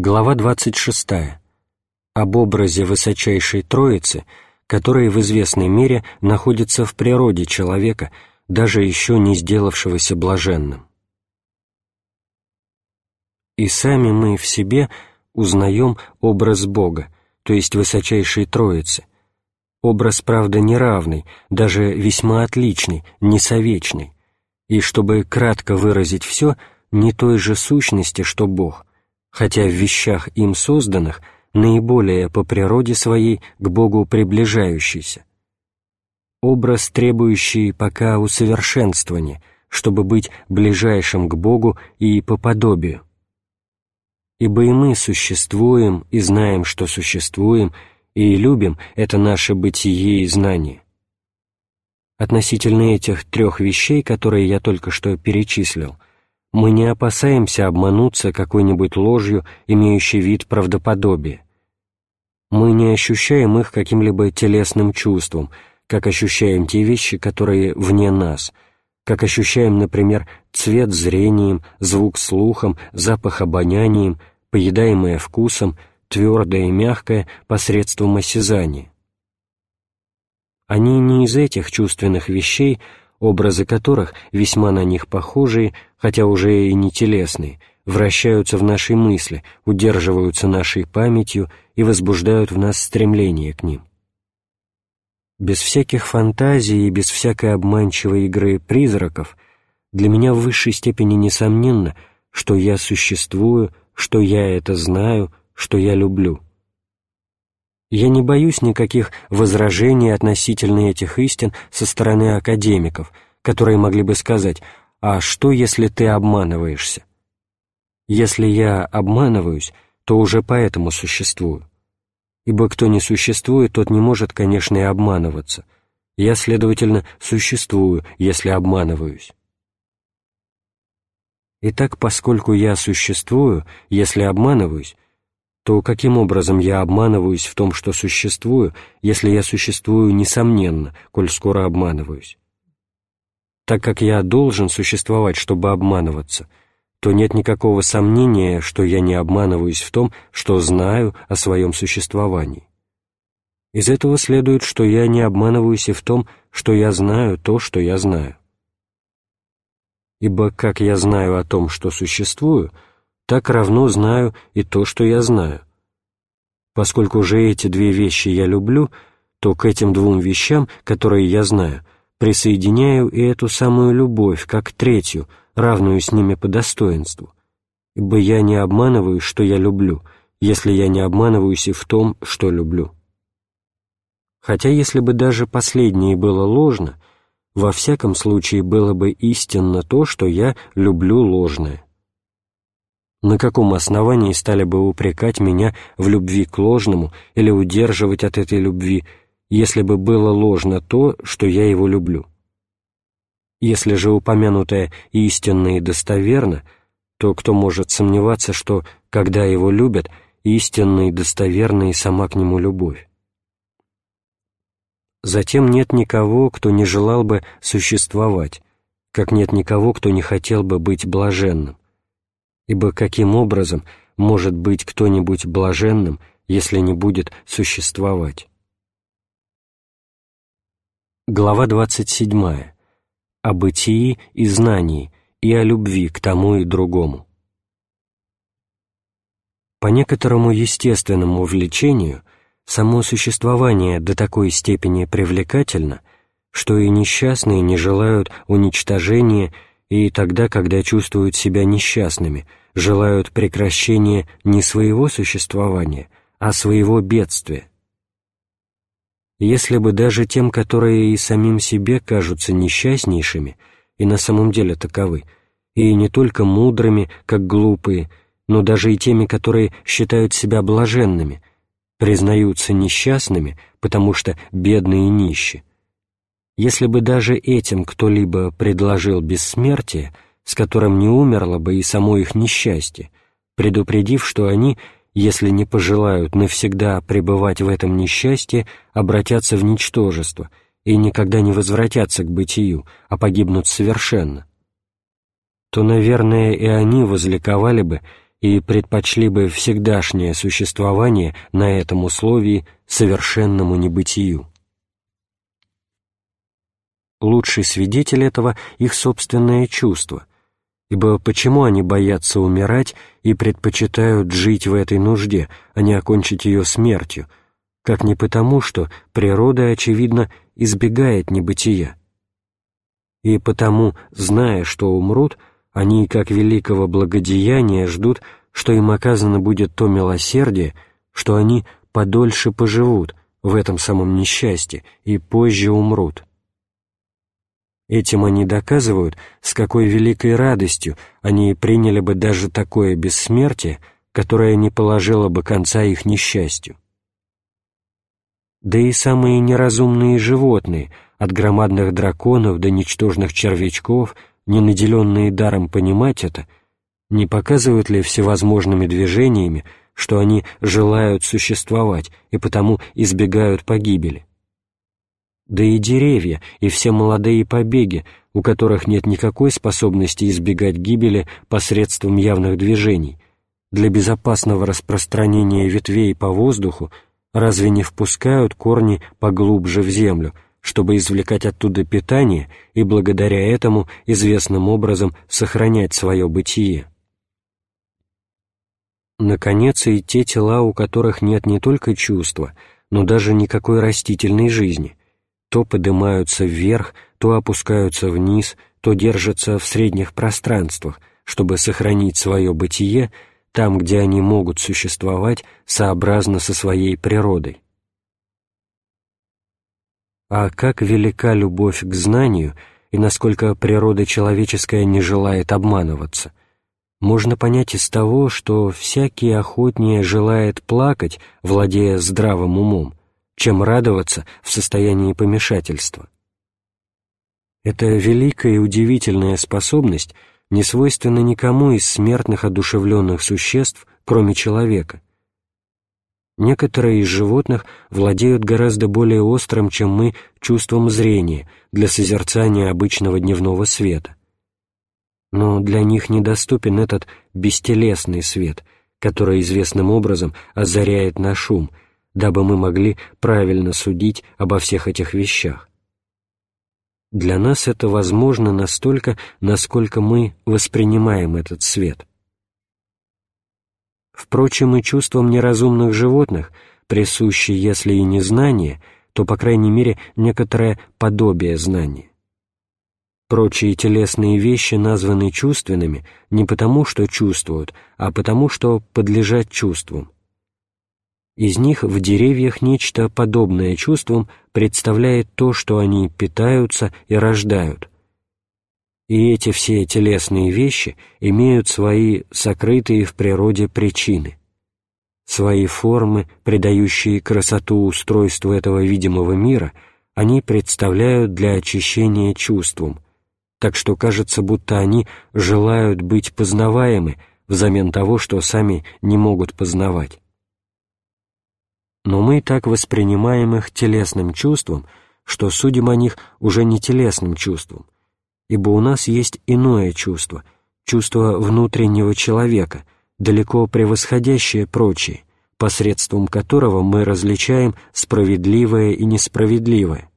Глава 26. Об образе высочайшей Троицы, который в известной мере находится в природе человека, даже еще не сделавшегося блаженным. И сами мы в себе узнаем образ Бога, то есть высочайшей Троицы. Образ, правда, неравный, даже весьма отличный, несовечный, и, чтобы кратко выразить все, не той же сущности, что Бог, хотя в вещах им созданных наиболее по природе своей к Богу приближающийся. Образ, требующий пока усовершенствования, чтобы быть ближайшим к Богу и по подобию. Ибо и мы существуем, и знаем, что существуем, и любим это наше бытие и знание. Относительно этих трех вещей, которые я только что перечислил, мы не опасаемся обмануться какой-нибудь ложью, имеющей вид правдоподобия. Мы не ощущаем их каким-либо телесным чувством, как ощущаем те вещи, которые вне нас, как ощущаем, например, цвет зрением, звук слухом, запах обонянием, поедаемое вкусом, твердое и мягкое посредством осязания. Они не из этих чувственных вещей, образы которых, весьма на них похожие, хотя уже и не телесные, вращаются в нашей мысли, удерживаются нашей памятью и возбуждают в нас стремление к ним. Без всяких фантазий и без всякой обманчивой игры призраков для меня в высшей степени несомненно, что я существую, что я это знаю, что я люблю. Я не боюсь никаких возражений относительно этих истин со стороны академиков, которые могли бы сказать «А что, если ты обманываешься?» Если я обманываюсь, то уже поэтому существую. Ибо кто не существует, тот не может, конечно, и обманываться. Я, следовательно, существую, если обманываюсь. Итак, поскольку я существую, если обманываюсь, то каким образом я обманываюсь в том, что существую, если я существую несомненно, коль скоро обманываюсь? Так как я должен существовать, чтобы обманываться, то нет никакого сомнения, что я не обманываюсь в том, что знаю о своем существовании. Из этого следует, что я не обманываюсь и в том, что я знаю то, что я знаю. Ибо как я знаю о том, что существую — так равно знаю и то, что я знаю. Поскольку же эти две вещи я люблю, то к этим двум вещам, которые я знаю, присоединяю и эту самую любовь, как третью, равную с ними по достоинству. Ибо я не обманываюсь, что я люблю, если я не обманываюсь и в том, что люблю. Хотя если бы даже последнее было ложно, во всяком случае было бы истинно то, что я люблю ложное на каком основании стали бы упрекать меня в любви к ложному или удерживать от этой любви, если бы было ложно то, что я его люблю? Если же упомянутое истинно и достоверно, то кто может сомневаться, что, когда его любят, истинно и достоверна и сама к нему любовь? Затем нет никого, кто не желал бы существовать, как нет никого, кто не хотел бы быть блаженным ибо каким образом может быть кто-нибудь блаженным, если не будет существовать? Глава 27. О бытии и знании и о любви к тому и другому. По некоторому естественному влечению само существование до такой степени привлекательно, что и несчастные не желают уничтожения и тогда, когда чувствуют себя несчастными, желают прекращения не своего существования, а своего бедствия. Если бы даже тем, которые и самим себе кажутся несчастнейшими, и на самом деле таковы, и не только мудрыми, как глупые, но даже и теми, которые считают себя блаженными, признаются несчастными, потому что бедные и нищие, если бы даже этим кто-либо предложил бессмертие, с которым не умерло бы и само их несчастье, предупредив, что они, если не пожелают навсегда пребывать в этом несчастье, обратятся в ничтожество и никогда не возвратятся к бытию, а погибнут совершенно, то, наверное, и они возликовали бы и предпочли бы всегдашнее существование на этом условии совершенному небытию. Лучший свидетель этого — их собственное чувство, ибо почему они боятся умирать и предпочитают жить в этой нужде, а не окончить ее смертью, как не потому, что природа, очевидно, избегает небытия. И потому, зная, что умрут, они, как великого благодеяния, ждут, что им оказано будет то милосердие, что они подольше поживут в этом самом несчастье и позже умрут. Этим они доказывают, с какой великой радостью они приняли бы даже такое бессмертие, которое не положило бы конца их несчастью. Да и самые неразумные животные, от громадных драконов до ничтожных червячков, не наделенные даром понимать это, не показывают ли всевозможными движениями, что они желают существовать и потому избегают погибели? Да и деревья, и все молодые побеги, у которых нет никакой способности избегать гибели посредством явных движений, для безопасного распространения ветвей по воздуху разве не впускают корни поглубже в землю, чтобы извлекать оттуда питание и благодаря этому известным образом сохранять свое бытие? Наконец, и те тела, у которых нет не только чувства, но даже никакой растительной жизни, то поднимаются вверх, то опускаются вниз, то держатся в средних пространствах, чтобы сохранить свое бытие там, где они могут существовать сообразно со своей природой. А как велика любовь к знанию и насколько природа человеческая не желает обманываться, можно понять из того, что всякий охотнее желает плакать, владея здравым умом, чем радоваться в состоянии помешательства. Эта великая и удивительная способность не свойственна никому из смертных одушевленных существ, кроме человека. Некоторые из животных владеют гораздо более острым, чем мы, чувством зрения для созерцания обычного дневного света. Но для них недоступен этот бестелесный свет, который известным образом озаряет наш ум — дабы мы могли правильно судить обо всех этих вещах. Для нас это возможно настолько, насколько мы воспринимаем этот свет. Впрочем, и чувствам неразумных животных присуще, если и не знание, то, по крайней мере, некоторое подобие знания. Прочие телесные вещи названы чувственными не потому, что чувствуют, а потому, что подлежат чувствам. Из них в деревьях нечто подобное чувствам представляет то, что они питаются и рождают. И эти все телесные вещи имеют свои сокрытые в природе причины, свои формы, придающие красоту устройству этого видимого мира, они представляют для очищения чувством, так что кажется, будто они желают быть познаваемы взамен того, что сами не могут познавать но мы так воспринимаем их телесным чувством, что судим о них уже не телесным чувством, ибо у нас есть иное чувство, чувство внутреннего человека, далеко превосходящее прочие, посредством которого мы различаем справедливое и несправедливое.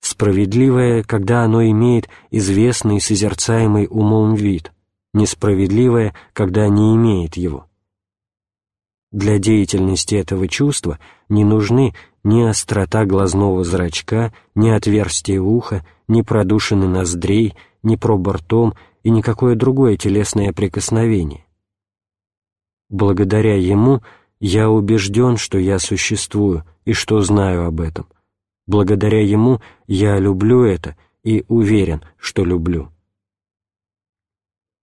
Справедливое, когда оно имеет известный созерцаемый умом вид, несправедливое, когда не имеет его. Для деятельности этого чувства не нужны ни острота глазного зрачка, ни отверстие уха, ни продушины ноздрей, ни пробор ртом и никакое другое телесное прикосновение. Благодаря ему я убежден, что я существую и что знаю об этом. Благодаря ему я люблю это и уверен, что люблю.